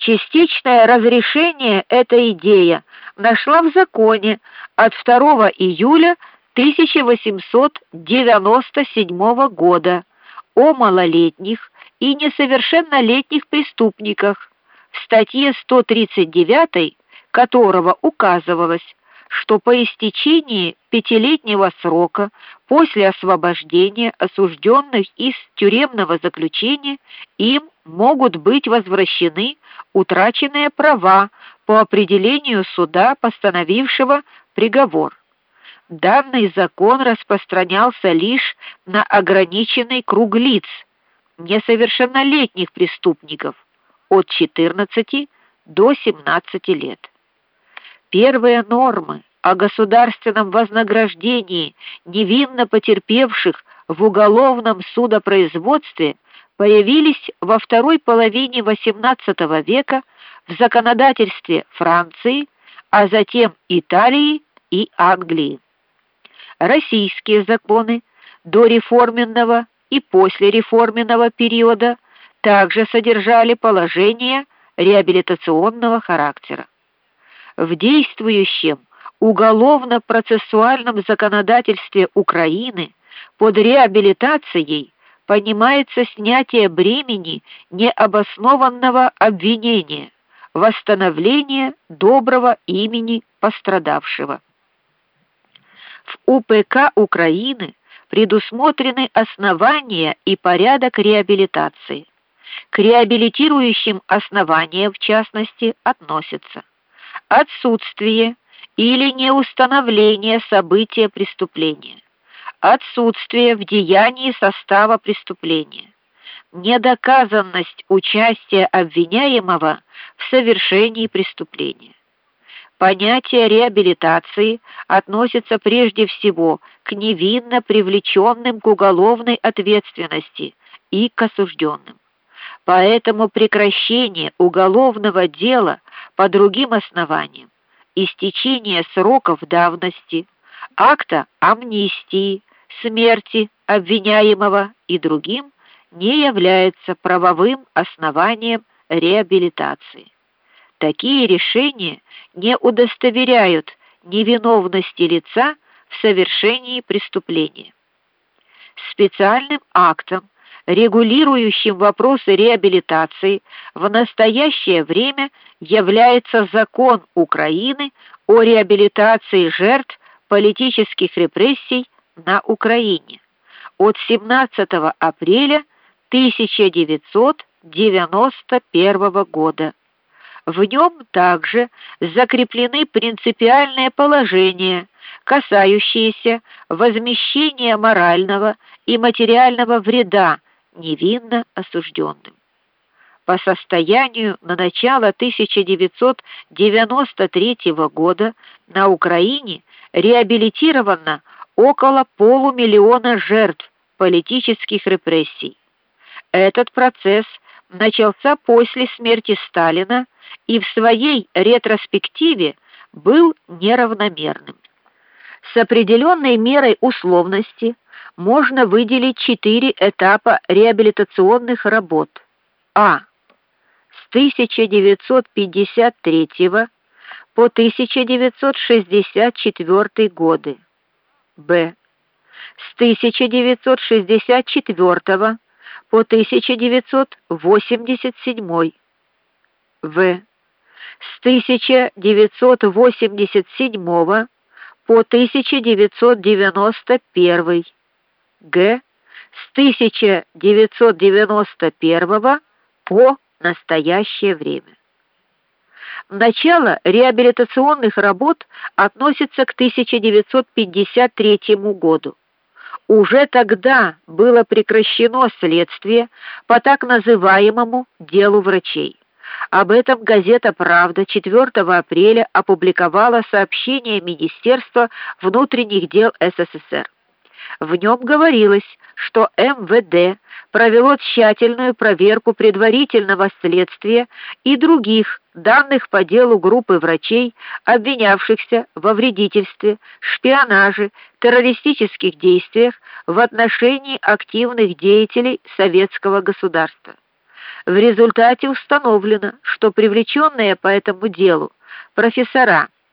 Частичное разрешение эта идея нашла в законе от 2 июля 1897 года о малолетних и несовершеннолетних преступниках в статье 139 которого указывалось, что по истечении пятилетнего срока после освобождения осужденных из тюремного заключения им могут быть возвращены утраченные права по определению суда, постановившего приговор. Данный закон распространялся лишь на ограниченный круг лиц, несовершеннолетних преступников от 14 до 17 лет. Первые нормы о государственном вознаграждении невинно потерпевших в уголовном судопроизводстве появились во второй половине XVIII века в законодательстве Франции, а затем Италии и Англии. Российские законы до реформенного и после реформенного периода также содержали положения реабилитационного характера. В действующем уголовно-процессуальном законодательстве Украины под реабилитацией понимается снятие бремени необоснованного обвинения, восстановление доброго имени пострадавшего. В УПК Украины предусмотрены основания и порядок реабилитации. К реабилитирующим основаниям в частности относятся отсутствие или неустановление события преступления, отсутствие в деянии состава преступления, недоказанность участия обвиняемого в совершении преступления. Понятие реабилитации относится прежде всего к невинно привлеченным к уголовной ответственности и к осужденным. Поэтому прекращение уголовного дела по другим основаниям, истечение сроков давности, акта амнистии, смерти обвиняемого и другим не является правовым основанием реабилитации. Такие решения не удостоверяют невиновности лица в совершении преступления. Специальным актом регулирующим вопросы реабилитации в настоящее время является закон Украины о реабилитации жертв политических репрессий на Украине от 17 апреля 1991 года. В нем также закреплены принципиальные положения, касающиеся возмещения морального и материального вреда невинно осужденным. По состоянию на начало 1993 года на Украине реабилитировано около полумиллиона жертв политических репрессий. Этот процесс начался после смерти Сталина и в своей ретроспективе был неравномерным. С определенной мерой условности можно выделить четыре этапа реабилитационных работ. А. С 1953 по 1964 годы. Б. С 1964 по 1987. В. С 1987 по 1991. Г. с 1991 по настоящее время. Начало реабилитационных работ относится к 1953 году. Уже тогда было прекращено следствие по так называемому делу врачей. Об этом газета Правда 4 апреля опубликовала сообщение Министерства внутренних дел СССР. В нем говорилось, что МВД провело тщательную проверку предварительного следствия и других данных по делу группы врачей, обвинявшихся во вредительстве, шпионаже, террористических действиях в отношении активных деятелей советского государства. В результате установлено, что привлеченные по этому делу профессора